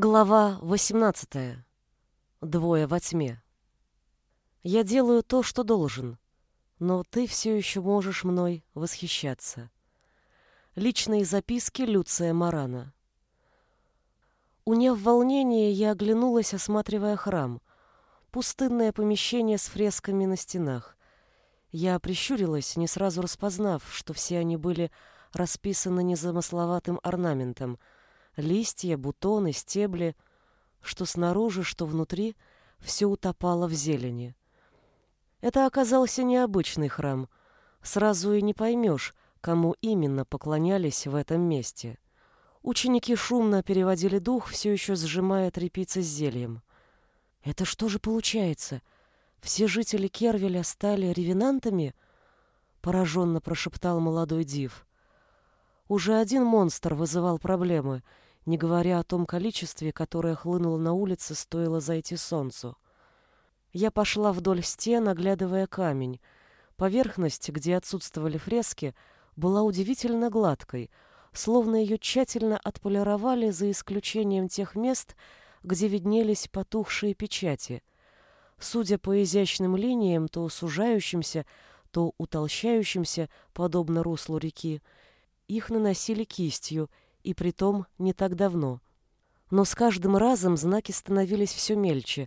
Глава 18. Двое во тьме. Я делаю то, что должен, но ты все еще можешь мной восхищаться. Личные записки Люция Марана. Уняв волнение, я оглянулась, осматривая храм. Пустынное помещение с фресками на стенах. Я прищурилась, не сразу распознав, что все они были расписаны незамысловатым орнаментом — Листья, бутоны, стебли, что снаружи, что внутри, все утопало в зелени. Это оказался необычный храм. Сразу и не поймешь, кому именно поклонялись в этом месте. Ученики шумно переводили дух, все еще сжимая трепицы с зельем. «Это что же получается? Все жители Кервеля стали ревенантами?» — пораженно прошептал молодой див. Уже один монстр вызывал проблемы — не говоря о том количестве, которое хлынуло на улице, стоило зайти солнцу. Я пошла вдоль стен, оглядывая камень. Поверхность, где отсутствовали фрески, была удивительно гладкой, словно ее тщательно отполировали за исключением тех мест, где виднелись потухшие печати. Судя по изящным линиям, то сужающимся, то утолщающимся, подобно руслу реки, их наносили кистью — и притом не так давно. Но с каждым разом знаки становились все мельче,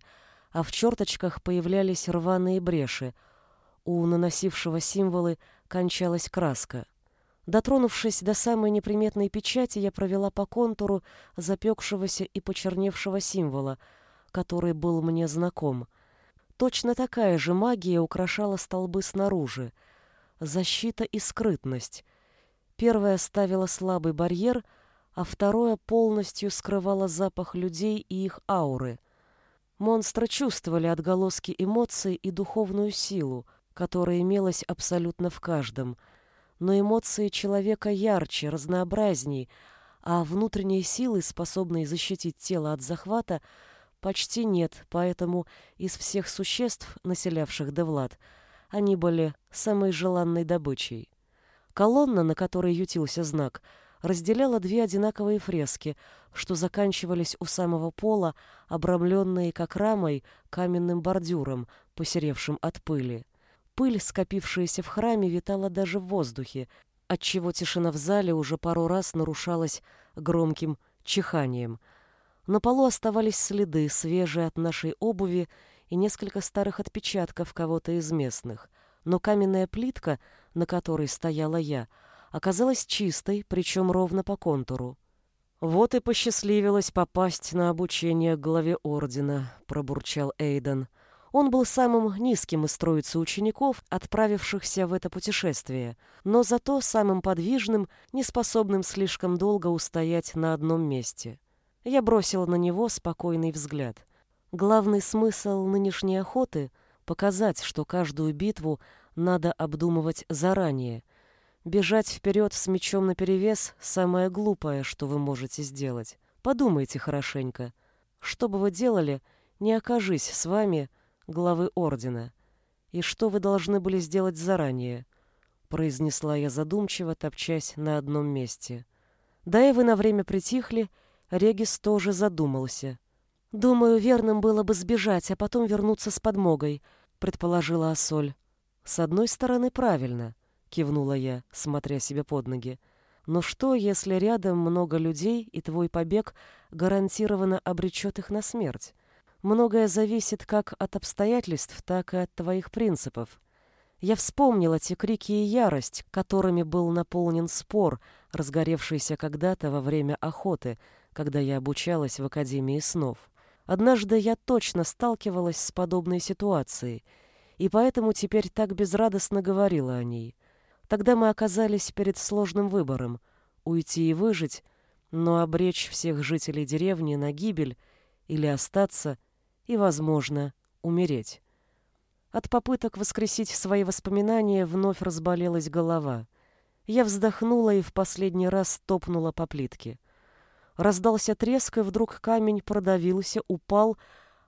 а в черточках появлялись рваные бреши. У наносившего символы кончалась краска. Дотронувшись до самой неприметной печати, я провела по контуру запекшегося и почерневшего символа, который был мне знаком. Точно такая же магия украшала столбы снаружи. Защита и скрытность. Первая ставила слабый барьер — а второе полностью скрывало запах людей и их ауры. Монстры чувствовали отголоски эмоций и духовную силу, которая имелась абсолютно в каждом. Но эмоции человека ярче, разнообразней, а внутренней силы, способной защитить тело от захвата, почти нет, поэтому из всех существ, населявших Девлад, они были самой желанной добычей. Колонна, на которой ютился знак — разделяла две одинаковые фрески, что заканчивались у самого пола, обрамленные как рамой каменным бордюром, посеревшим от пыли. Пыль, скопившаяся в храме, витала даже в воздухе, отчего тишина в зале уже пару раз нарушалась громким чиханием. На полу оставались следы, свежие от нашей обуви, и несколько старых отпечатков кого-то из местных. Но каменная плитка, на которой стояла я, — оказалась чистой, причем ровно по контуру. «Вот и посчастливилось попасть на обучение к главе ордена», — пробурчал Эйден. Он был самым низким из троицы учеников, отправившихся в это путешествие, но зато самым подвижным, неспособным слишком долго устоять на одном месте. Я бросила на него спокойный взгляд. Главный смысл нынешней охоты — показать, что каждую битву надо обдумывать заранее, Бежать вперед с мечом наперевес — самое глупое, что вы можете сделать. Подумайте хорошенько. Что бы вы делали, не окажись с вами главы ордена. И что вы должны были сделать заранее? Произнесла я задумчиво, топчась на одном месте. Да и вы на время притихли, Регис тоже задумался. «Думаю, верным было бы сбежать, а потом вернуться с подмогой», — предположила Ассоль. «С одной стороны, правильно кивнула я, смотря себе под ноги. Но что, если рядом много людей, и твой побег гарантированно обречет их на смерть? Многое зависит как от обстоятельств, так и от твоих принципов. Я вспомнила те крики и ярость, которыми был наполнен спор, разгоревшийся когда-то во время охоты, когда я обучалась в Академии снов. Однажды я точно сталкивалась с подобной ситуацией, и поэтому теперь так безрадостно говорила о ней. Тогда мы оказались перед сложным выбором — уйти и выжить, но обречь всех жителей деревни на гибель или остаться и, возможно, умереть. От попыток воскресить свои воспоминания вновь разболелась голова. Я вздохнула и в последний раз топнула по плитке. Раздался треск, и вдруг камень продавился, упал,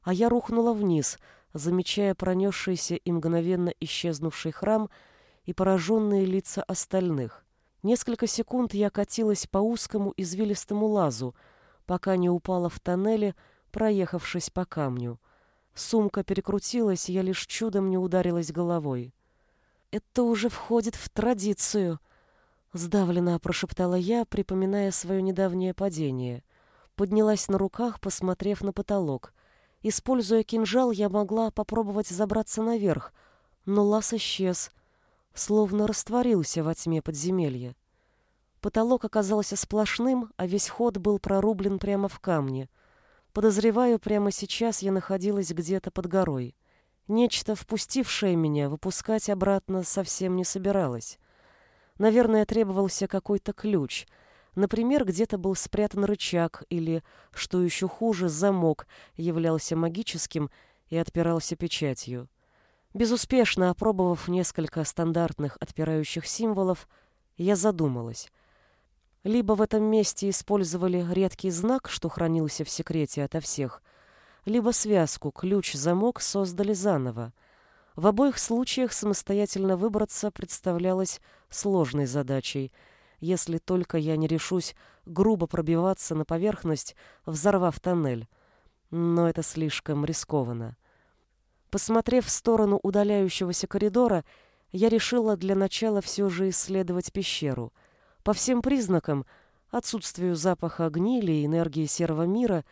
а я рухнула вниз, замечая пронесшийся и мгновенно исчезнувший храм — и пораженные лица остальных. Несколько секунд я катилась по узкому извилистому лазу, пока не упала в тоннеле, проехавшись по камню. Сумка перекрутилась, я лишь чудом не ударилась головой. «Это уже входит в традицию», — сдавленно прошептала я, припоминая свое недавнее падение. Поднялась на руках, посмотрев на потолок. Используя кинжал, я могла попробовать забраться наверх, но лаз исчез, словно растворился во тьме подземелья. Потолок оказался сплошным, а весь ход был прорублен прямо в камне. Подозреваю, прямо сейчас я находилась где-то под горой. Нечто, впустившее меня, выпускать обратно совсем не собиралось. Наверное, требовался какой-то ключ. Например, где-то был спрятан рычаг или, что еще хуже, замок являлся магическим и отпирался печатью. Безуспешно опробовав несколько стандартных отпирающих символов, я задумалась. Либо в этом месте использовали редкий знак, что хранился в секрете ото всех, либо связку ключ-замок создали заново. В обоих случаях самостоятельно выбраться представлялось сложной задачей, если только я не решусь грубо пробиваться на поверхность, взорвав тоннель. Но это слишком рискованно. Посмотрев в сторону удаляющегося коридора, я решила для начала все же исследовать пещеру — по всем признакам, отсутствию запаха гнили и энергии серого мира,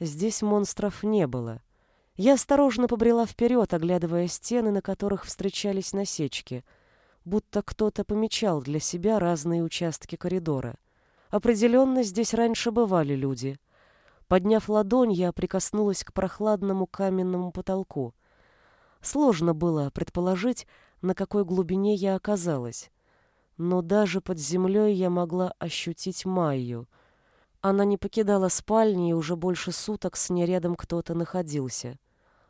здесь монстров не было. Я осторожно побрела вперед, оглядывая стены, на которых встречались насечки, будто кто-то помечал для себя разные участки коридора. Определенно здесь раньше бывали люди. Подняв ладонь, я прикоснулась к прохладному каменному потолку. Сложно было предположить, на какой глубине я оказалась но даже под землей я могла ощутить Майю. Она не покидала спальни, и уже больше суток с ней рядом кто-то находился.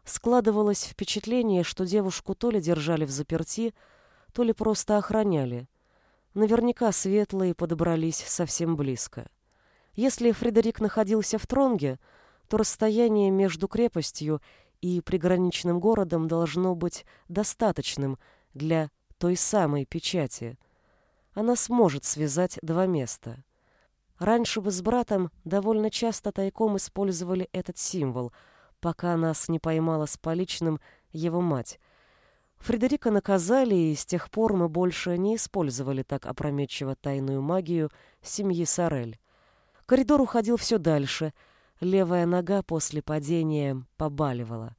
Складывалось впечатление, что девушку то ли держали в заперти, то ли просто охраняли. Наверняка светлые подобрались совсем близко. Если Фредерик находился в Тронге, то расстояние между крепостью и приграничным городом должно быть достаточным для той самой печати — она сможет связать два места. Раньше бы с братом довольно часто тайком использовали этот символ, пока нас не поймала с поличным его мать. Фредерика наказали, и с тех пор мы больше не использовали так опрометчиво тайную магию семьи Сорель. Коридор уходил все дальше, левая нога после падения побаливала.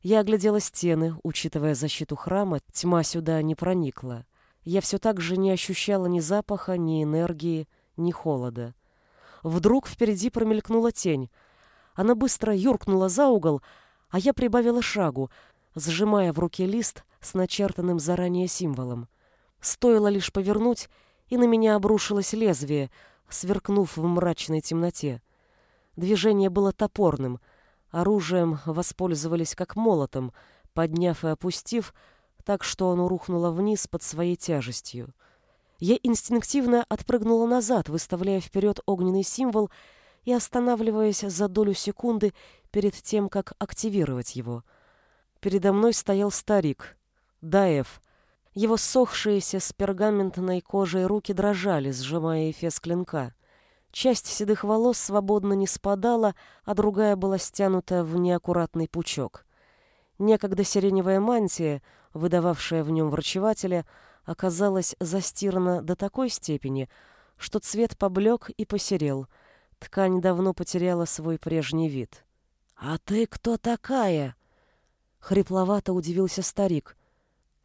Я оглядела стены, учитывая защиту храма, тьма сюда не проникла я все так же не ощущала ни запаха, ни энергии, ни холода. Вдруг впереди промелькнула тень. Она быстро юркнула за угол, а я прибавила шагу, сжимая в руке лист с начертанным заранее символом. Стоило лишь повернуть, и на меня обрушилось лезвие, сверкнув в мрачной темноте. Движение было топорным. Оружием воспользовались как молотом, подняв и опустив, так что оно рухнуло вниз под своей тяжестью. Я инстинктивно отпрыгнула назад, выставляя вперед огненный символ и останавливаясь за долю секунды перед тем, как активировать его. Передо мной стоял старик, Даев. Его сохшиеся с пергаментной кожей руки дрожали, сжимая эфес клинка. Часть седых волос свободно не спадала, а другая была стянута в неаккуратный пучок. Некогда сиреневая мантия — выдававшая в нем врачевателя, оказалась застирана до такой степени, что цвет поблек и посерел. Ткань давно потеряла свой прежний вид. «А ты кто такая?» Хрипловато удивился старик.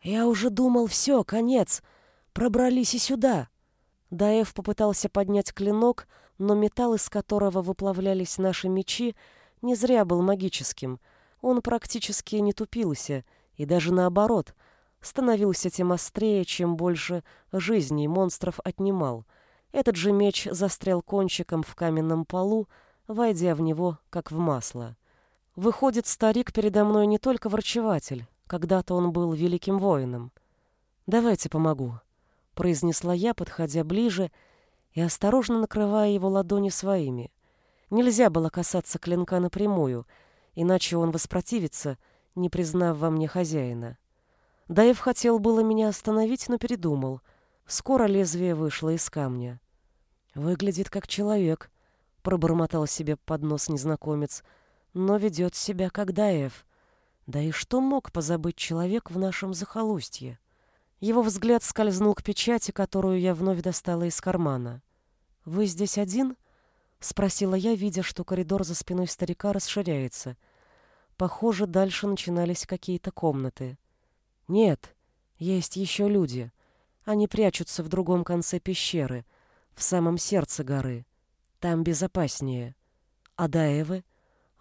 «Я уже думал, все, конец. Пробрались и сюда». Даев попытался поднять клинок, но металл, из которого выплавлялись наши мечи, не зря был магическим. Он практически не тупился — и даже наоборот, становился тем острее, чем больше жизней монстров отнимал. Этот же меч застрял кончиком в каменном полу, войдя в него, как в масло. Выходит, старик передо мной не только врачеватель, когда-то он был великим воином. «Давайте помогу», — произнесла я, подходя ближе и осторожно накрывая его ладони своими. Нельзя было касаться клинка напрямую, иначе он воспротивится — не признав во мне хозяина. Даев хотел было меня остановить, но передумал. Скоро лезвие вышло из камня. «Выглядит как человек», — пробормотал себе под нос незнакомец, но ведет себя как Даев. Да и что мог позабыть человек в нашем захолустье? Его взгляд скользнул к печати, которую я вновь достала из кармана. «Вы здесь один?» — спросила я, видя, что коридор за спиной старика расширяется. Похоже, дальше начинались какие-то комнаты. «Нет, есть еще люди. Они прячутся в другом конце пещеры, в самом сердце горы. Там безопаснее. А Даевы?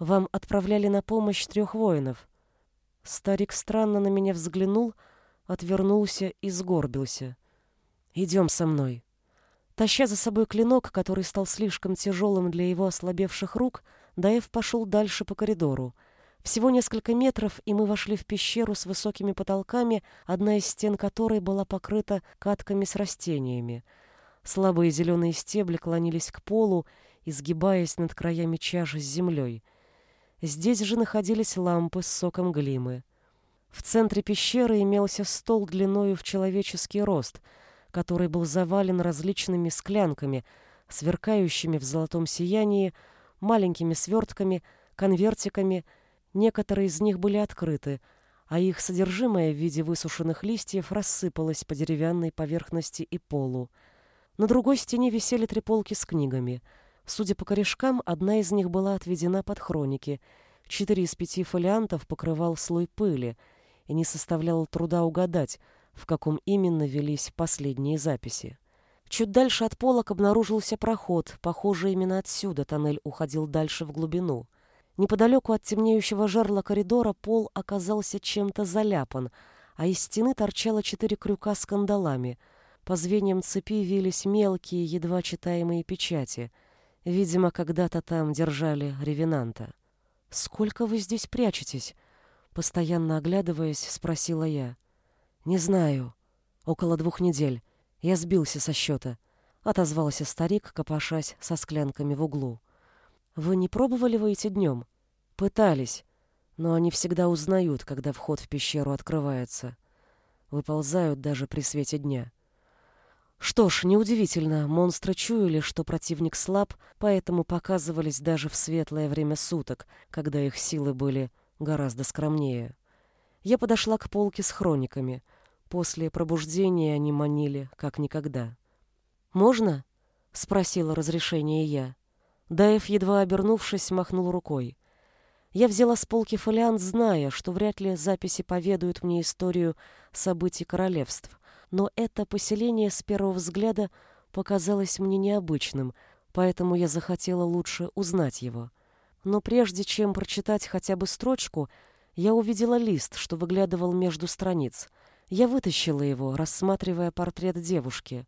Вам отправляли на помощь трех воинов». Старик странно на меня взглянул — отвернулся и сгорбился. «Идем со мной». Таща за собой клинок, который стал слишком тяжелым для его ослабевших рук, Даев пошел дальше по коридору. Всего несколько метров, и мы вошли в пещеру с высокими потолками, одна из стен которой была покрыта катками с растениями. Слабые зеленые стебли клонились к полу, изгибаясь над краями чаши с землей. Здесь же находились лампы с соком глимы. В центре пещеры имелся стол длиною в человеческий рост, который был завален различными склянками, сверкающими в золотом сиянии, маленькими свертками, конвертиками. Некоторые из них были открыты, а их содержимое в виде высушенных листьев рассыпалось по деревянной поверхности и полу. На другой стене висели три полки с книгами. Судя по корешкам, одна из них была отведена под хроники. Четыре из пяти фолиантов покрывал слой пыли — и не составляло труда угадать, в каком именно велись последние записи. Чуть дальше от полок обнаружился проход, похоже, именно отсюда тоннель уходил дальше в глубину. Неподалеку от темнеющего жерла коридора пол оказался чем-то заляпан, а из стены торчало четыре крюка с кандалами. По звеньям цепи вились мелкие, едва читаемые печати. Видимо, когда-то там держали ревенанта. «Сколько вы здесь прячетесь?» Постоянно оглядываясь, спросила я. «Не знаю. Около двух недель. Я сбился со счета», — отозвался старик, копошась со склянками в углу. «Вы не пробовали выйти днем?» «Пытались, но они всегда узнают, когда вход в пещеру открывается. Выползают даже при свете дня». Что ж, неудивительно, монстры чуяли, что противник слаб, поэтому показывались даже в светлое время суток, когда их силы были гораздо скромнее. Я подошла к полке с хрониками. После пробуждения они манили, как никогда. «Можно?» — спросила разрешение я. Даев, едва обернувшись, махнул рукой. Я взяла с полки фолиант, зная, что вряд ли записи поведают мне историю событий королевств. Но это поселение с первого взгляда показалось мне необычным, поэтому я захотела лучше узнать его. Но прежде чем прочитать хотя бы строчку, я увидела лист, что выглядывал между страниц. Я вытащила его, рассматривая портрет девушки.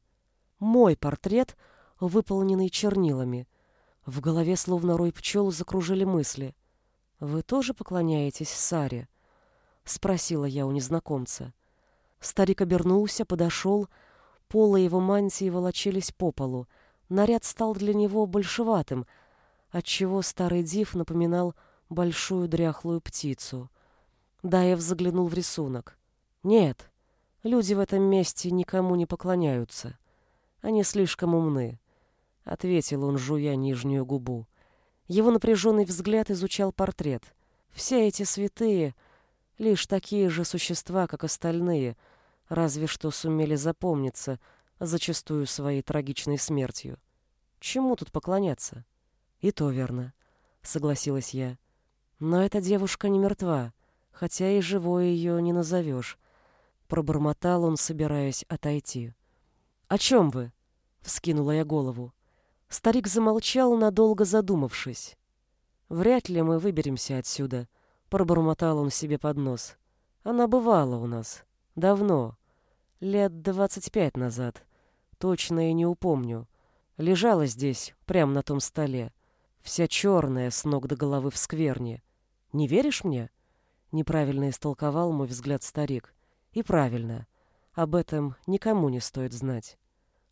Мой портрет, выполненный чернилами. В голове словно рой пчел закружили мысли. «Вы тоже поклоняетесь Саре?» — спросила я у незнакомца. Старик обернулся, подошел. Полы его мантии волочились по полу. Наряд стал для него большеватым — отчего старый див напоминал большую дряхлую птицу. Даев заглянул в рисунок. «Нет, люди в этом месте никому не поклоняются. Они слишком умны», — ответил он, жуя нижнюю губу. Его напряженный взгляд изучал портрет. «Все эти святые — лишь такие же существа, как остальные, разве что сумели запомниться, зачастую своей трагичной смертью. Чему тут поклоняться?» «И то верно», — согласилась я. «Но эта девушка не мертва, хотя и живой ее не назовешь», — пробормотал он, собираясь отойти. «О чем вы?» — вскинула я голову. Старик замолчал, надолго задумавшись. «Вряд ли мы выберемся отсюда», — пробормотал он себе под нос. «Она бывала у нас. Давно. Лет двадцать пять назад. Точно и не упомню. Лежала здесь, прямо на том столе. Вся черная с ног до головы в скверне. Не веришь мне? Неправильно истолковал мой взгляд старик. И правильно. Об этом никому не стоит знать.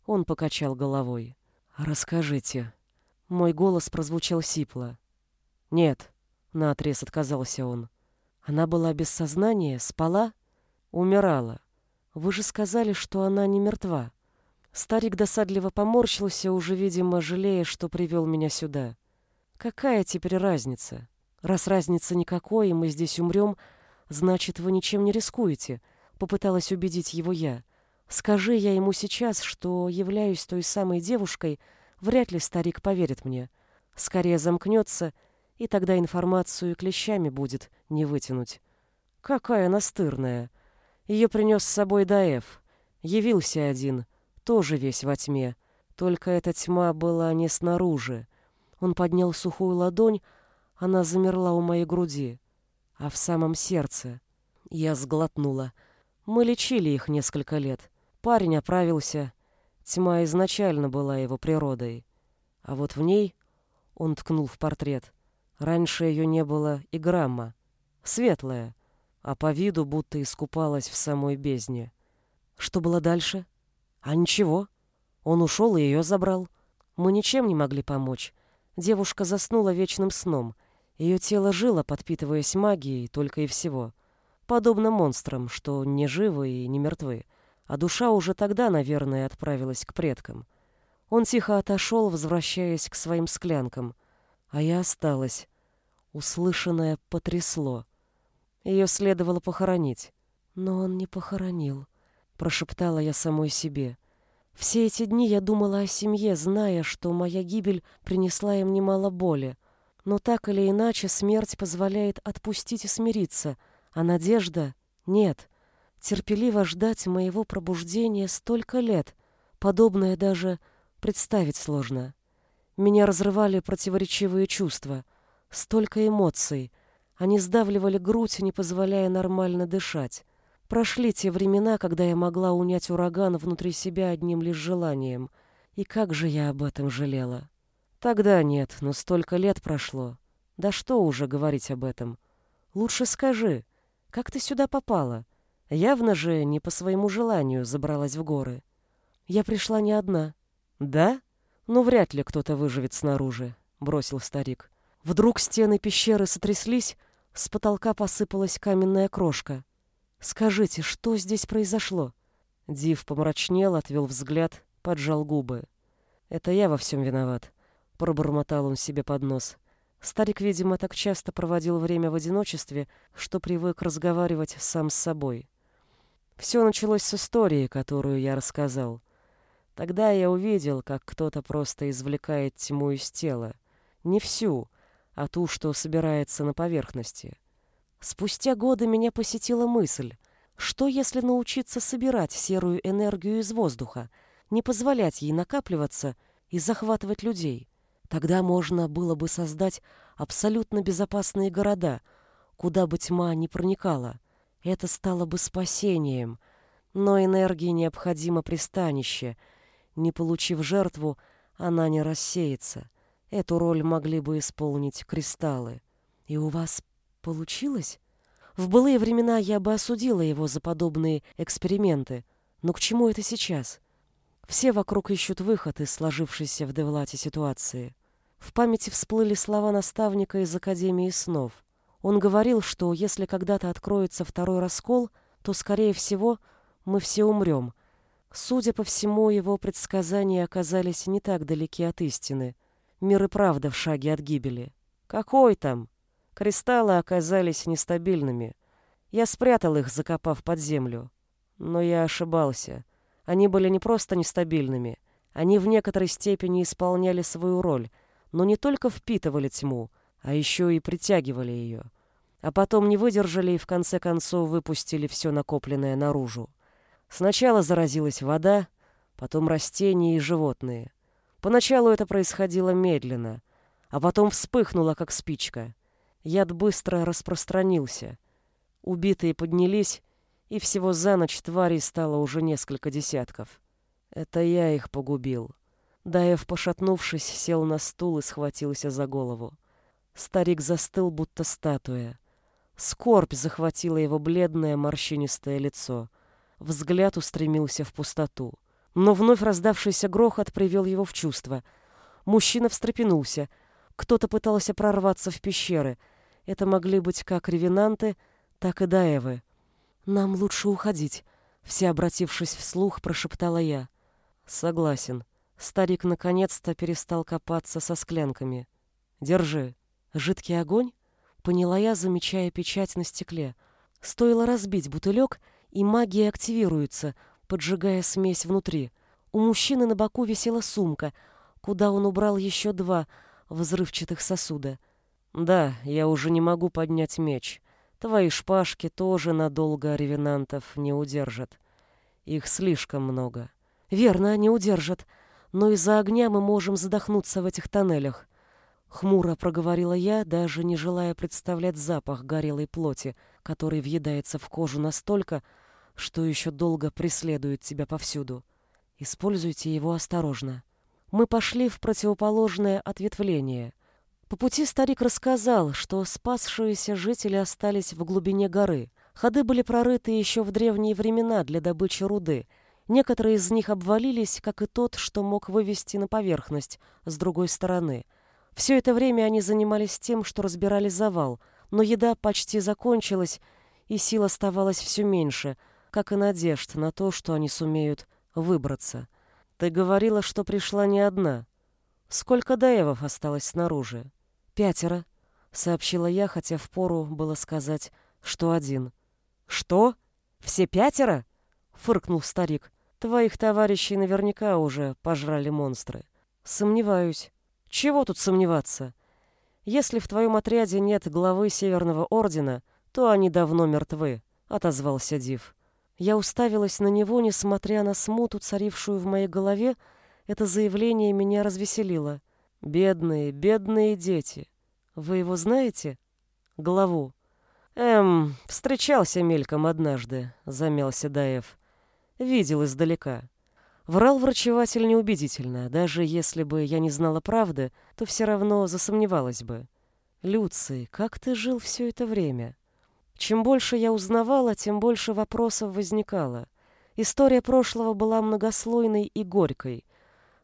Он покачал головой. «Расскажите». Мой голос прозвучал сипло. «Нет», — наотрез отказался он. «Она была без сознания, спала?» «Умирала. Вы же сказали, что она не мертва». Старик досадливо поморщился, уже, видимо, жалея, что привел меня сюда. Какая теперь разница? Раз разницы никакой, и мы здесь умрем, значит, вы ничем не рискуете, попыталась убедить его я. Скажи я ему сейчас, что являюсь той самой девушкой, вряд ли старик поверит мне. Скорее замкнется, и тогда информацию клещами будет не вытянуть. Какая настырная. Ее принес с собой Даэф. Явился один, тоже весь во тьме. Только эта тьма была не снаружи. Он поднял сухую ладонь, она замерла у моей груди, а в самом сердце. Я сглотнула. Мы лечили их несколько лет. Парень оправился. Тьма изначально была его природой. А вот в ней, он ткнул в портрет, раньше ее не было и грамма. Светлая, а по виду будто искупалась в самой бездне. Что было дальше? А ничего. Он ушел и ее забрал. Мы ничем не могли помочь. Девушка заснула вечным сном. Ее тело жило, подпитываясь магией, только и всего. Подобно монстрам, что не живы и не мертвы. А душа уже тогда, наверное, отправилась к предкам. Он тихо отошел, возвращаясь к своим склянкам. А я осталась. Услышанное потрясло. Ее следовало похоронить. Но он не похоронил, прошептала я самой себе. Все эти дни я думала о семье, зная, что моя гибель принесла им немало боли. Но так или иначе смерть позволяет отпустить и смириться, а надежда — нет. Терпеливо ждать моего пробуждения столько лет, подобное даже представить сложно. Меня разрывали противоречивые чувства, столько эмоций. Они сдавливали грудь, не позволяя нормально дышать. Прошли те времена, когда я могла унять ураган внутри себя одним лишь желанием. И как же я об этом жалела. Тогда нет, но столько лет прошло. Да что уже говорить об этом? Лучше скажи, как ты сюда попала? Явно же не по своему желанию забралась в горы. Я пришла не одна. Да? Ну, вряд ли кто-то выживет снаружи, бросил старик. Вдруг стены пещеры сотряслись, с потолка посыпалась каменная крошка. Скажите, что здесь произошло? Див помрачнел, отвел взгляд, поджал губы. Это я во всем виноват, пробормотал он себе под нос. Старик, видимо, так часто проводил время в одиночестве, что привык разговаривать сам с собой. Все началось с истории, которую я рассказал. Тогда я увидел, как кто-то просто извлекает тьму из тела. Не всю, а ту, что собирается на поверхности. Спустя годы меня посетила мысль, что если научиться собирать серую энергию из воздуха, не позволять ей накапливаться и захватывать людей? Тогда можно было бы создать абсолютно безопасные города, куда бы тьма не проникала. Это стало бы спасением, но энергии необходимо пристанище. Не получив жертву, она не рассеется. Эту роль могли бы исполнить кристаллы. И у вас Получилось? В былые времена я бы осудила его за подобные эксперименты, но к чему это сейчас? Все вокруг ищут выход из сложившейся в Девлате ситуации. В памяти всплыли слова наставника из Академии снов. Он говорил, что если когда-то откроется второй раскол, то, скорее всего, мы все умрем. Судя по всему, его предсказания оказались не так далеки от истины. Мир и правда в шаге от гибели. Какой там? Кристаллы оказались нестабильными. Я спрятал их, закопав под землю. Но я ошибался. Они были не просто нестабильными. Они в некоторой степени исполняли свою роль, но не только впитывали тьму, а еще и притягивали ее. А потом не выдержали и в конце концов выпустили все накопленное наружу. Сначала заразилась вода, потом растения и животные. Поначалу это происходило медленно, а потом вспыхнуло, как спичка. Яд быстро распространился. Убитые поднялись, и всего за ночь тварей стало уже несколько десятков. Это я их погубил. Даев, пошатнувшись, сел на стул и схватился за голову. Старик застыл, будто статуя. Скорбь захватила его бледное морщинистое лицо. Взгляд устремился в пустоту. Но вновь раздавшийся грохот привел его в чувство. Мужчина встрепенулся. Кто-то пытался прорваться в пещеры — это могли быть как ревенанты, так и даевы. «Нам лучше уходить», — все обратившись вслух, прошептала я. Согласен. Старик наконец-то перестал копаться со склянками. Держи. Жидкий огонь? Поняла я, замечая печать на стекле. Стоило разбить бутылек, и магия активируется, поджигая смесь внутри. У мужчины на боку висела сумка, куда он убрал еще два взрывчатых сосуда. Да, я уже не могу поднять меч. Твои шпажки тоже надолго ревенантов не удержат. Их слишком много. Верно, не удержат. Но из-за огня мы можем задохнуться в этих тоннелях. Хмуро проговорила я, даже не желая представлять запах горелой плоти, который въедается в кожу настолько, что еще долго преследует тебя повсюду. Используйте его осторожно. Мы пошли в противоположное ответвление. По пути старик рассказал, что спасшиеся жители остались в глубине горы. Ходы были прорыты еще в древние времена для добычи руды. Некоторые из них обвалились, как и тот, что мог вывести на поверхность с другой стороны — все это время они занимались тем, что разбирали завал, но еда почти закончилась, и сил оставалось все меньше, как и надежд на то, что они сумеют выбраться. Ты говорила, что пришла не одна. Сколько даевов осталось снаружи? Пятеро, сообщила я, хотя впору было сказать, что один. Что? Все пятеро? фыркнул старик. Твоих товарищей наверняка уже пожрали монстры. Сомневаюсь. Чего тут сомневаться? Если в твоем отряде нет главы Северного Ордена, то они давно мертвы, — отозвался Див. Я уставилась на него, несмотря на смуту, царившую в моей голове, это заявление меня развеселило. Бедные, бедные дети. Вы его знаете? Главу. Эм, встречался мельком однажды, замялся Даев. Видел издалека. Врал врачеватель неубедительно. Даже если бы я не знала правды, то все равно засомневалась бы. «Люций, как ты жил все это время?» Чем больше я узнавала, тем больше вопросов возникало. История прошлого была многослойной и горькой.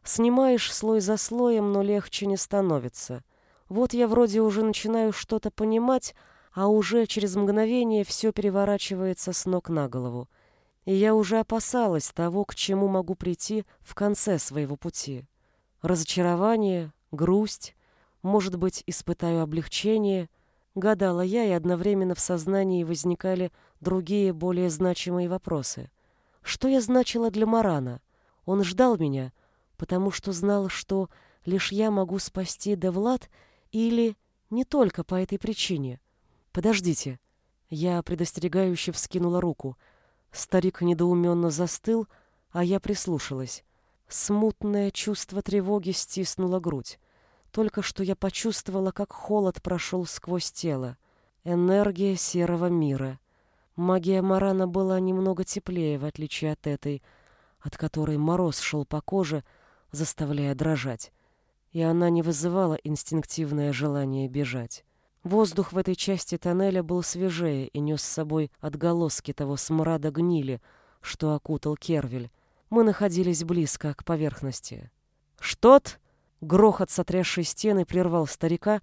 Снимаешь слой за слоем, но легче не становится. Вот я вроде уже начинаю что-то понимать, а уже через мгновение все переворачивается с ног на голову и я уже опасалась того, к чему могу прийти в конце своего пути. Разочарование, грусть, может быть, испытаю облегчение, гадала я, и одновременно в сознании возникали другие, более значимые вопросы. Что я значила для Марана? Он ждал меня, потому что знал, что лишь я могу спасти Девлад, или не только по этой причине. Подождите. Я предостерегающе вскинула руку — Старик недоуменно застыл, а я прислушалась. Смутное чувство тревоги стиснуло грудь. Только что я почувствовала, как холод прошел сквозь тело. Энергия серого мира. Магия Марана была немного теплее, в отличие от этой, от которой мороз шел по коже, заставляя дрожать. И она не вызывала инстинктивное желание бежать. Воздух в этой части тоннеля был свежее и нес с собой отголоски того смрада гнили, что окутал Кервель. Мы находились близко к поверхности. «Что-то?» Грохот, сотрясший стены, прервал старика,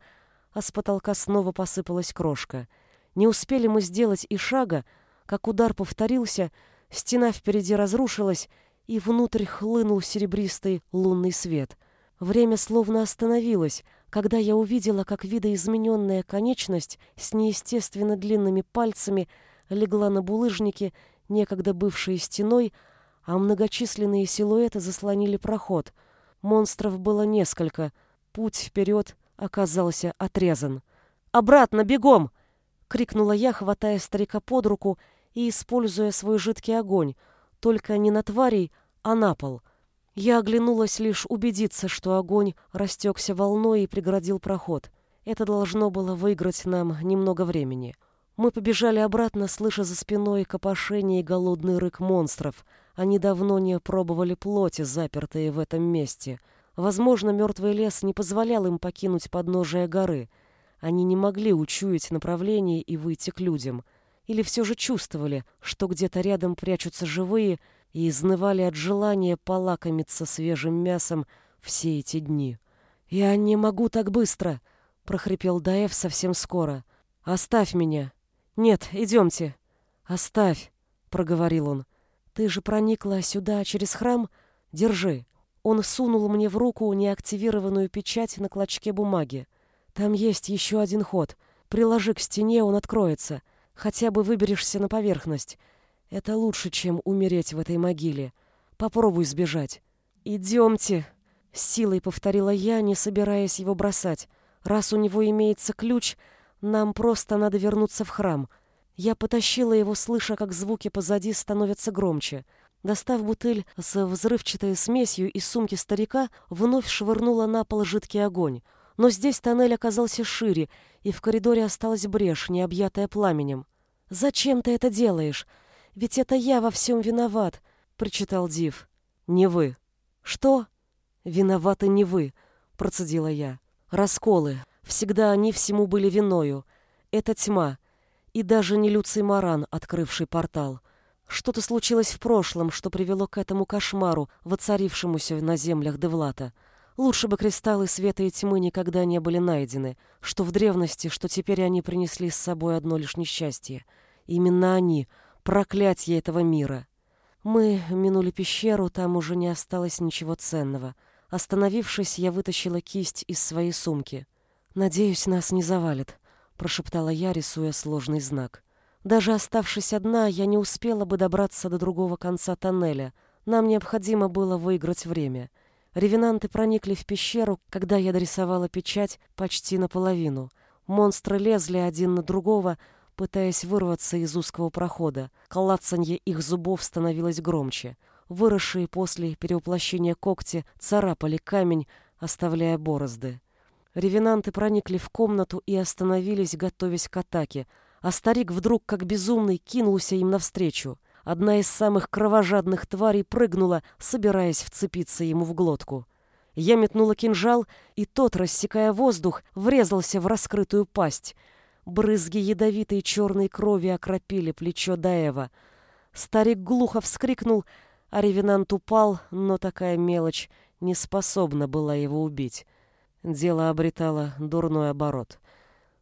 а с потолка снова посыпалась крошка. Не успели мы сделать и шага, как удар повторился, стена впереди разрушилась, и внутрь хлынул серебристый лунный свет. Время словно остановилось — когда я увидела, как видоизмененная конечность с неестественно длинными пальцами легла на булыжники, некогда бывшие стеной, а многочисленные силуэты заслонили проход. Монстров было несколько. Путь вперед оказался отрезан. «Обратно, бегом!» — крикнула я, хватая старика под руку и используя свой жидкий огонь, только не на тварей, а на пол — я оглянулась лишь убедиться, что огонь растекся волной и преградил проход. Это должно было выиграть нам немного времени. Мы побежали обратно, слыша за спиной копошение и голодный рык монстров. Они давно не пробовали плоти, запертые в этом месте. Возможно, мертвый лес не позволял им покинуть подножие горы. Они не могли учуять направление и выйти к людям. Или все же чувствовали, что где-то рядом прячутся живые, и изнывали от желания полакомиться свежим мясом все эти дни. «Я не могу так быстро!» — прохрипел Даев совсем скоро. «Оставь меня!» «Нет, идемте!» «Оставь!» — проговорил он. «Ты же проникла сюда через храм?» Держи». Он сунул мне в руку неактивированную печать на клочке бумаги. «Там есть еще один ход. Приложи к стене, он откроется. Хотя бы выберешься на поверхность. Это лучше, чем умереть в этой могиле. Попробуй сбежать». «Идемте», — силой повторила я, не собираясь его бросать. «Раз у него имеется ключ, нам просто надо вернуться в храм». Я потащила его, слыша, как звуки позади становятся громче. Достав бутыль с взрывчатой смесью из сумки старика, вновь швырнула на пол жидкий огонь. Но здесь тоннель оказался шире, и в коридоре осталась брешь, не объятая пламенем. «Зачем ты это делаешь? Ведь это я во всем виноват», — прочитал Див. «Не вы». «Что?» «Виноваты не вы», — процедила я. «Расколы. Всегда они всему были виною. Это тьма и даже не Люций Маран, открывший портал. Что-то случилось в прошлом, что привело к этому кошмару, воцарившемуся на землях Девлата. Лучше бы кристаллы света и тьмы никогда не были найдены, что в древности, что теперь они принесли с собой одно лишь несчастье. Именно они — проклятие этого мира. Мы минули пещеру, там уже не осталось ничего ценного. Остановившись, я вытащила кисть из своей сумки. «Надеюсь, нас не завалит», прошептала я, рисуя сложный знак. Даже оставшись одна, я не успела бы добраться до другого конца тоннеля. Нам необходимо было выиграть время. Ревенанты проникли в пещеру, когда я дорисовала печать почти наполовину. Монстры лезли один на другого, пытаясь вырваться из узкого прохода. Клацанье их зубов становилось громче. Выросшие после перевоплощения когти царапали камень, оставляя борозды. Ревенанты проникли в комнату и остановились, готовясь к атаке, а старик вдруг, как безумный, кинулся им навстречу. Одна из самых кровожадных тварей прыгнула, собираясь вцепиться ему в глотку. Я метнула кинжал, и тот, рассекая воздух, врезался в раскрытую пасть. Брызги ядовитой черной крови окропили плечо Даева. Старик глухо вскрикнул, а ревенант упал, но такая мелочь не способна была его убить. Дело обретало дурной оборот.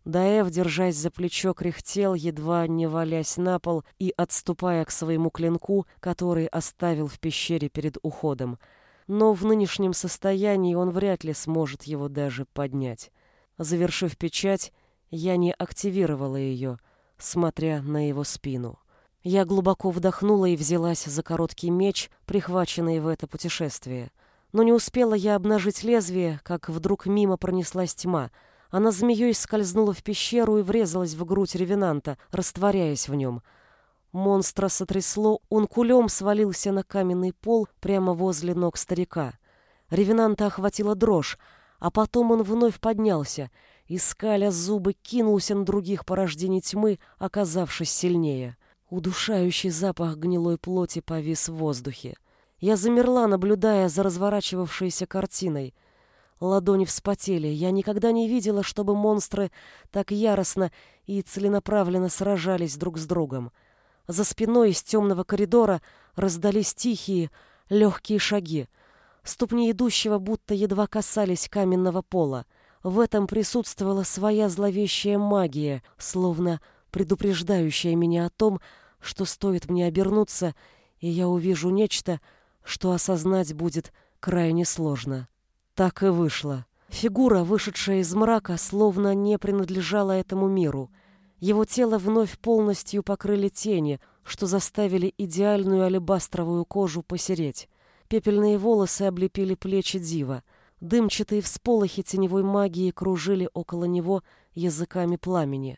Даэв, держась за плечо, кряхтел, едва не валясь на пол и отступая к своему клинку, который оставил в пещере перед уходом. Но в нынешнем состоянии он вряд ли сможет его даже поднять. Завершив печать, я не активировала ее, смотря на его спину. Я глубоко вдохнула и взялась за короткий меч, прихваченный в это путешествие — но не успела я обнажить лезвие, как вдруг мимо пронеслась тьма. Она змеей скользнула в пещеру и врезалась в грудь ревенанта, растворяясь в нем. Монстра сотрясло, он кулем свалился на каменный пол прямо возле ног старика. Ревенанта охватила дрожь, а потом он вновь поднялся и, скаля зубы, кинулся на других порождений тьмы, оказавшись сильнее. Удушающий запах гнилой плоти повис в воздухе. Я замерла, наблюдая за разворачивавшейся картиной. Ладони вспотели. Я никогда не видела, чтобы монстры так яростно и целенаправленно сражались друг с другом. За спиной из темного коридора раздались тихие, легкие шаги. Ступни идущего будто едва касались каменного пола. В этом присутствовала своя зловещая магия, словно предупреждающая меня о том, что стоит мне обернуться, и я увижу нечто, что осознать будет крайне сложно. Так и вышло. Фигура, вышедшая из мрака, словно не принадлежала этому миру. Его тело вновь полностью покрыли тени, что заставили идеальную алебастровую кожу посереть. Пепельные волосы облепили плечи дива. Дымчатые всполохи теневой магии кружили около него языками пламени.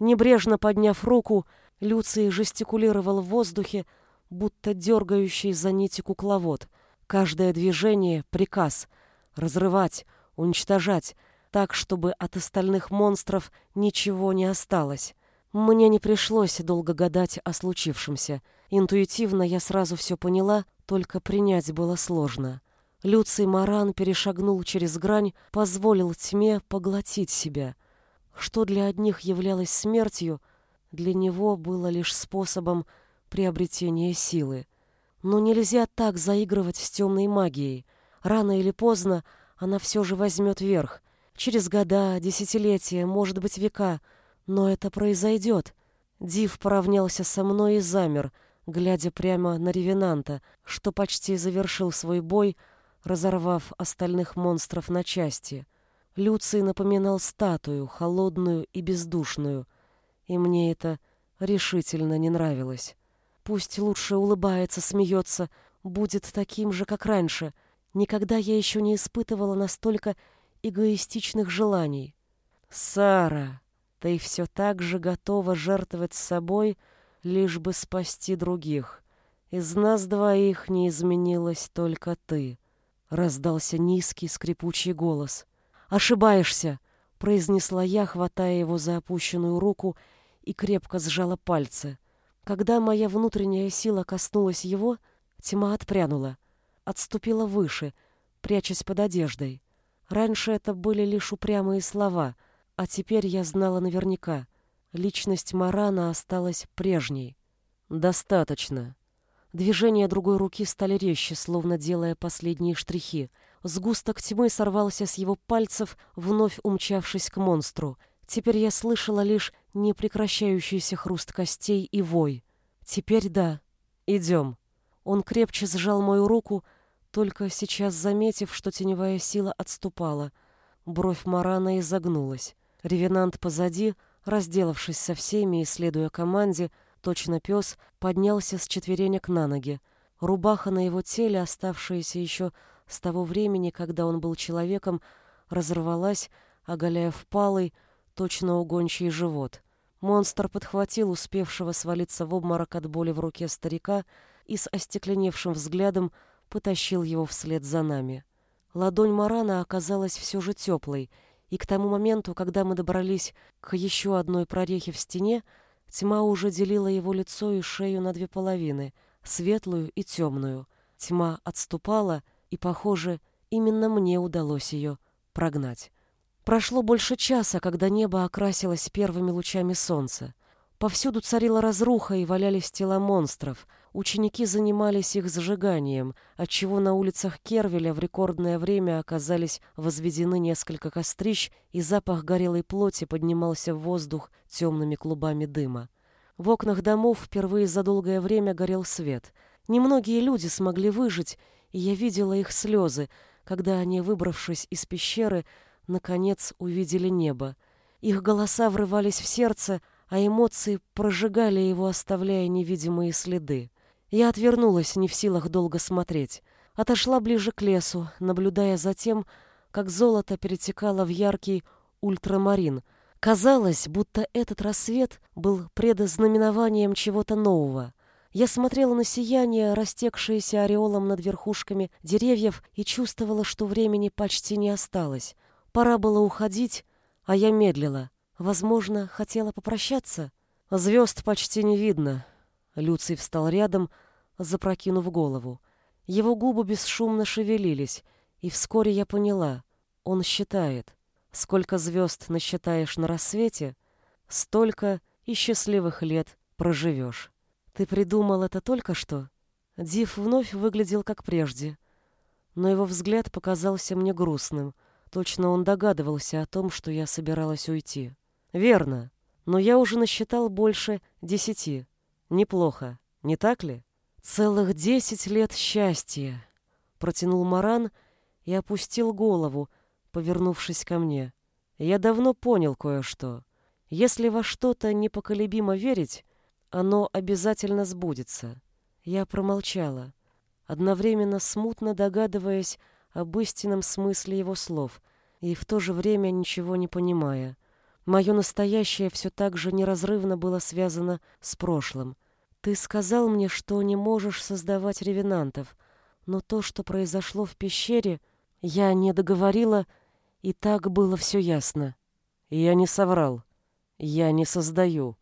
Небрежно подняв руку, Люций жестикулировал в воздухе, будто дергающий за нити кукловод. Каждое движение — приказ — разрывать, уничтожать, так, чтобы от остальных монстров ничего не осталось. Мне не пришлось долго гадать о случившемся. Интуитивно я сразу все поняла, только принять было сложно. Люций Маран перешагнул через грань, позволил тьме поглотить себя. Что для одних являлось смертью, для него было лишь способом приобретения силы. Но нельзя так заигрывать с темной магией. Рано или поздно она все же возьмет верх. Через года, десятилетия, может быть, века. Но это произойдет. Див поравнялся со мной и замер, глядя прямо на ревенанта, что почти завершил свой бой, разорвав остальных монстров на части. Люций напоминал статую, холодную и бездушную, и мне это решительно не нравилось. Пусть лучше улыбается, смеется, будет таким же, как раньше. Никогда я еще не испытывала настолько эгоистичных желаний. «Сара, ты все так же готова жертвовать собой, лишь бы спасти других. Из нас двоих не изменилась только ты», — раздался низкий скрипучий голос. «Ошибаешься!» — произнесла я, хватая его за опущенную руку и крепко сжала пальцы. Когда моя внутренняя сила коснулась его, тьма отпрянула, отступила выше, прячась под одеждой. Раньше это были лишь упрямые слова, а теперь я знала наверняка. Личность Марана осталась прежней. «Достаточно». Движения другой руки стали резче, словно делая последние штрихи — Сгусток тьмы сорвался с его пальцев, вновь умчавшись к монстру. Теперь я слышала лишь непрекращающийся хруст костей и вой. Теперь да. Идем. Он крепче сжал мою руку, только сейчас заметив, что теневая сила отступала. Бровь Марана изогнулась. Ревенант позади, разделавшись со всеми и следуя команде, точно пес, поднялся с четверенек на ноги. Рубаха на его теле, оставшаяся еще с того времени, когда он был человеком, разорвалась, оголяя впалый, точно угончий живот. Монстр подхватил успевшего свалиться в обморок от боли в руке старика и с остекленевшим взглядом потащил его вслед за нами. Ладонь Марана оказалась все же теплой, и к тому моменту, когда мы добрались к еще одной прорехе в стене, тьма уже делила его лицо и шею на две половины, светлую и темную. Тьма отступала, и, похоже, именно мне удалось ее прогнать. Прошло больше часа, когда небо окрасилось первыми лучами солнца. Повсюду царила разруха и валялись тела монстров. Ученики занимались их сжиганием, отчего на улицах Кервеля в рекордное время оказались возведены несколько кострищ, и запах горелой плоти поднимался в воздух темными клубами дыма. В окнах домов впервые за долгое время горел свет. Немногие люди смогли выжить, и я видела их слезы, когда они, выбравшись из пещеры, наконец увидели небо. Их голоса врывались в сердце, а эмоции прожигали его, оставляя невидимые следы. Я отвернулась, не в силах долго смотреть. Отошла ближе к лесу, наблюдая за тем, как золото перетекало в яркий ультрамарин. Казалось, будто этот рассвет был предознаменованием чего-то нового. Я смотрела на сияние, растекшееся ореолом над верхушками деревьев, и чувствовала, что времени почти не осталось. Пора было уходить, а я медлила. Возможно, хотела попрощаться. Звезд почти не видно. Люций встал рядом, запрокинув голову. Его губы бесшумно шевелились, и вскоре я поняла. Он считает. Сколько звезд насчитаешь на рассвете, столько и счастливых лет проживешь. Ты придумал это только что? Див вновь выглядел как прежде, но его взгляд показался мне грустным. Точно он догадывался о том, что я собиралась уйти. Верно, но я уже насчитал больше десяти. Неплохо, не так ли? Целых десять лет счастья. Протянул Маран и опустил голову, повернувшись ко мне. Я давно понял кое-что. Если во что-то непоколебимо верить, оно обязательно сбудется. Я промолчала, одновременно смутно догадываясь об истинном смысле его слов и в то же время ничего не понимая. Мое настоящее все так же неразрывно было связано с прошлым. Ты сказал мне, что не можешь создавать ревенантов, но то, что произошло в пещере, я не договорила, и так было все ясно. Я не соврал. Я не создаю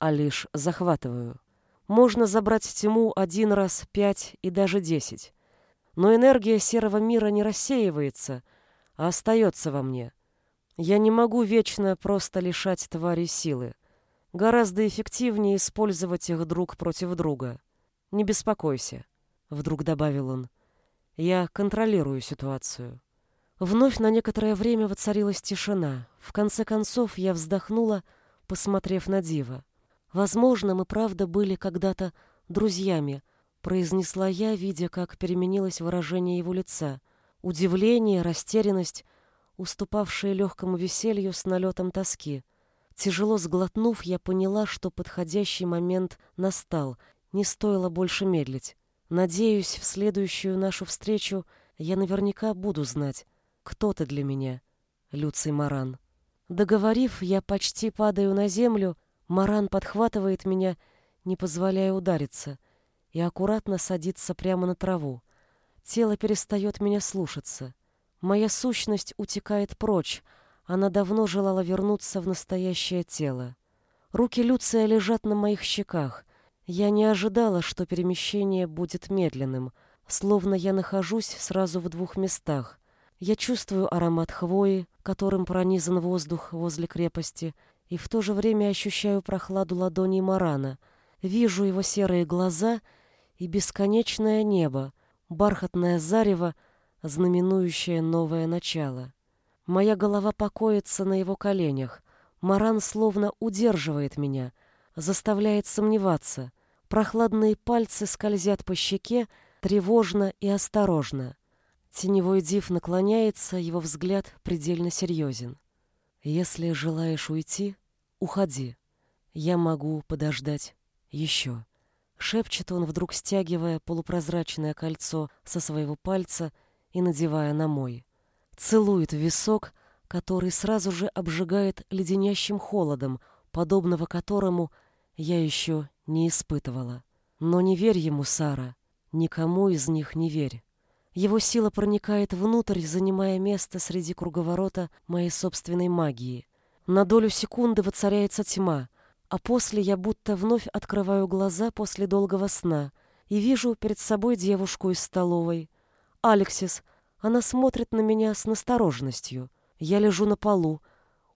а лишь захватываю. Можно забрать тьму один раз, пять и даже десять. Но энергия серого мира не рассеивается, а остается во мне. Я не могу вечно просто лишать твари силы. Гораздо эффективнее использовать их друг против друга. Не беспокойся, — вдруг добавил он. Я контролирую ситуацию. Вновь на некоторое время воцарилась тишина. В конце концов я вздохнула, посмотрев на Дива. Возможно, мы правда были когда-то друзьями, произнесла я, видя, как переменилось выражение его лица. Удивление, растерянность, уступавшие легкому веселью с налетом тоски. Тяжело сглотнув, я поняла, что подходящий момент настал, не стоило больше медлить. Надеюсь, в следующую нашу встречу я наверняка буду знать, кто ты для меня, Люций Маран. Договорив, я почти падаю на землю, Маран подхватывает меня, не позволяя удариться, и аккуратно садится прямо на траву. Тело перестает меня слушаться. Моя сущность утекает прочь, она давно желала вернуться в настоящее тело. Руки Люция лежат на моих щеках. Я не ожидала, что перемещение будет медленным, словно я нахожусь сразу в двух местах. Я чувствую аромат хвои, которым пронизан воздух возле крепости, и в то же время ощущаю прохладу ладоней Марана. Вижу его серые глаза и бесконечное небо, бархатное зарево, знаменующее новое начало. Моя голова покоится на его коленях. Маран словно удерживает меня, заставляет сомневаться. Прохладные пальцы скользят по щеке, тревожно и осторожно. Теневой див наклоняется, его взгляд предельно серьезен. «Если желаешь уйти, уходи. Я могу подождать еще». Шепчет он, вдруг стягивая полупрозрачное кольцо со своего пальца и надевая на мой целует висок, который сразу же обжигает леденящим холодом, подобного которому я еще не испытывала. Но не верь ему, Сара, никому из них не верь. Его сила проникает внутрь, занимая место среди круговорота моей собственной магии. На долю секунды воцаряется тьма, а после я будто вновь открываю глаза после долгого сна и вижу перед собой девушку из столовой. Алексис, она смотрит на меня с настороженностью. Я лежу на полу,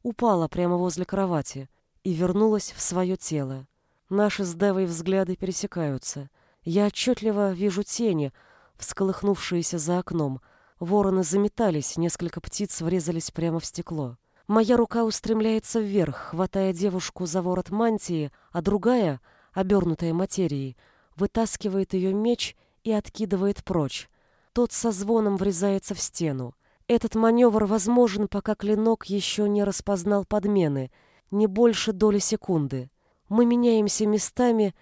упала прямо возле кровати и вернулась в свое тело. Наши с Девой взгляды пересекаются. Я отчетливо вижу тени, всколыхнувшиеся за окном. Вороны заметались, несколько птиц врезались прямо в стекло. Моя рука устремляется вверх, хватая девушку за ворот мантии, а другая, обернутая материей, вытаскивает ее меч и откидывает прочь. Тот со звоном врезается в стену. Этот маневр возможен, пока клинок еще не распознал подмены, не больше доли секунды. Мы меняемся местами,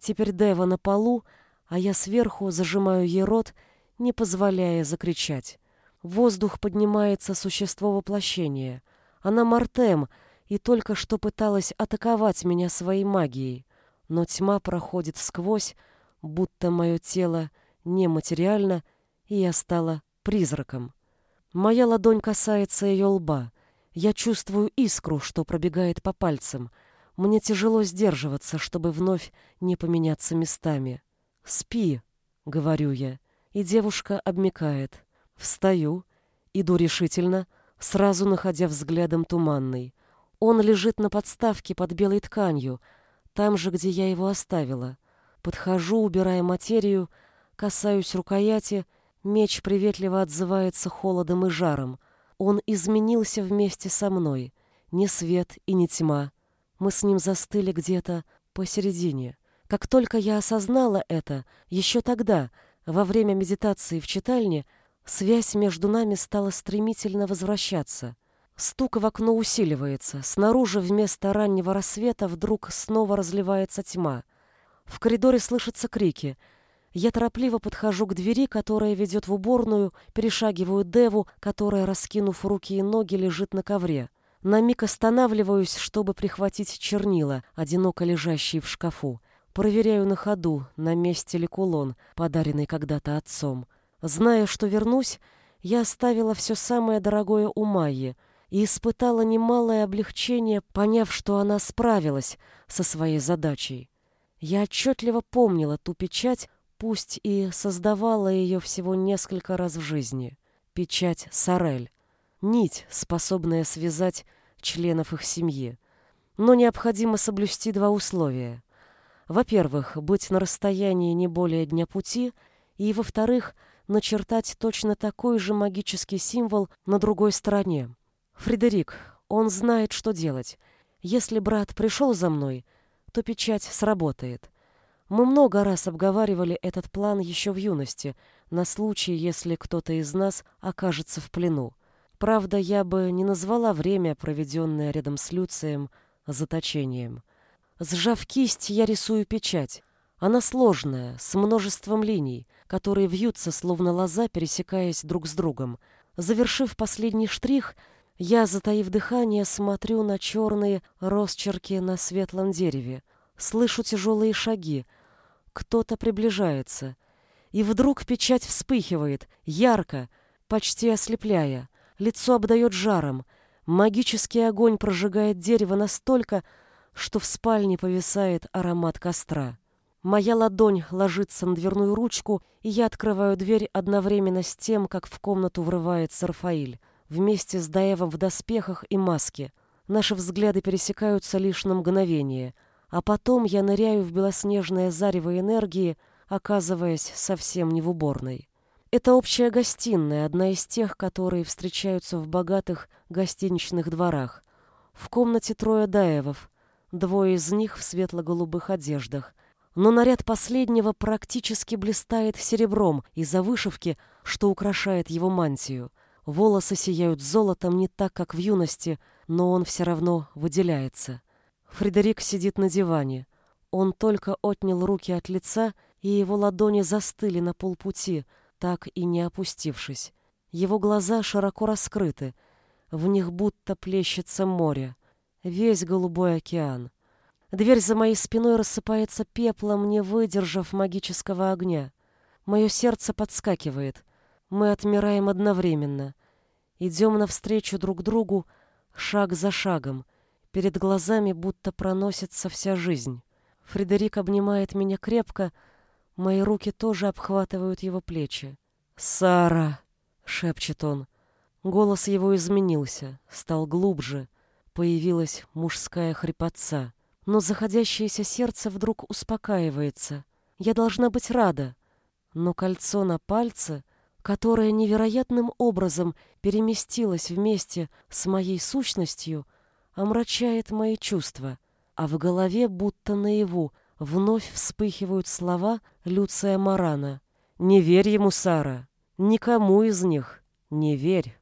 теперь Дева на полу, а я сверху зажимаю ей рот, не позволяя закричать. Воздух поднимается существо воплощения. Она Мартем и только что пыталась атаковать меня своей магией. Но тьма проходит сквозь, будто мое тело нематериально, и я стала призраком. Моя ладонь касается ее лба. Я чувствую искру, что пробегает по пальцам. Мне тяжело сдерживаться, чтобы вновь не поменяться местами. «Спи», — говорю я, и девушка обмикает. Встаю, иду решительно, сразу находя взглядом туманный. Он лежит на подставке под белой тканью, там же, где я его оставила. Подхожу, убирая материю, касаюсь рукояти — Меч приветливо отзывается холодом и жаром. Он изменился вместе со мной. Не свет и не тьма. Мы с ним застыли где-то посередине. Как только я осознала это, еще тогда, во время медитации в читальне, связь между нами стала стремительно возвращаться. Стук в окно усиливается. Снаружи вместо раннего рассвета вдруг снова разливается тьма. В коридоре слышатся крики — я торопливо подхожу к двери, которая ведет в уборную, перешагиваю Деву, которая, раскинув руки и ноги, лежит на ковре. На миг останавливаюсь, чтобы прихватить чернила, одиноко лежащие в шкафу. Проверяю на ходу, на месте ли кулон, подаренный когда-то отцом. Зная, что вернусь, я оставила все самое дорогое у Майи и испытала немалое облегчение, поняв, что она справилась со своей задачей. Я отчетливо помнила ту печать, пусть и создавала ее всего несколько раз в жизни. Печать Сорель. Нить, способная связать членов их семьи. Но необходимо соблюсти два условия. Во-первых, быть на расстоянии не более дня пути, и, во-вторых, начертать точно такой же магический символ на другой стороне. Фредерик, он знает, что делать. Если брат пришел за мной, то печать сработает. Мы много раз обговаривали этот план еще в юности, на случай, если кто-то из нас окажется в плену. Правда, я бы не назвала время, проведенное рядом с Люцием, заточением. Сжав кисть, я рисую печать. Она сложная, с множеством линий, которые вьются, словно лоза, пересекаясь друг с другом. Завершив последний штрих, я, затаив дыхание, смотрю на черные росчерки на светлом дереве. Слышу тяжелые шаги. Кто-то приближается. И вдруг печать вспыхивает, ярко, почти ослепляя. Лицо обдает жаром. Магический огонь прожигает дерево настолько, что в спальне повисает аромат костра. Моя ладонь ложится на дверную ручку, и я открываю дверь одновременно с тем, как в комнату врывается Рафаиль, вместе с Даевом в доспехах и маске. Наши взгляды пересекаются лишь на мгновение, а потом я ныряю в белоснежное зарево энергии, оказываясь совсем не в уборной. Это общая гостиная, одна из тех, которые встречаются в богатых гостиничных дворах. В комнате трое Даевов, двое из них в светло-голубых одеждах, но наряд последнего практически блистает серебром из-за вышивки, что украшает его мантию. Волосы сияют золотом не так, как в юности, но он все равно выделяется. Фредерик сидит на диване. Он только отнял руки от лица, и его ладони застыли на полпути, так и не опустившись. Его глаза широко раскрыты, в них будто плещется море, весь голубой океан. Дверь за моей спиной рассыпается пеплом, не выдержав магического огня. Мое сердце подскакивает. Мы отмираем одновременно. Идем навстречу друг другу, шаг за шагом. Перед глазами будто проносится вся жизнь. Фредерик обнимает меня крепко, мои руки тоже обхватывают его плечи. «Сара!» — шепчет он. Голос его изменился, стал глубже. Появилась мужская хрипотца но заходящееся сердце вдруг успокаивается. Я должна быть рада. Но кольцо на пальце, которое невероятным образом переместилось вместе с моей сущностью, омрачает мои чувства, а в голове будто наяву вновь вспыхивают слова Люция Марана. «Не верь ему, Сара, никому из них не верь».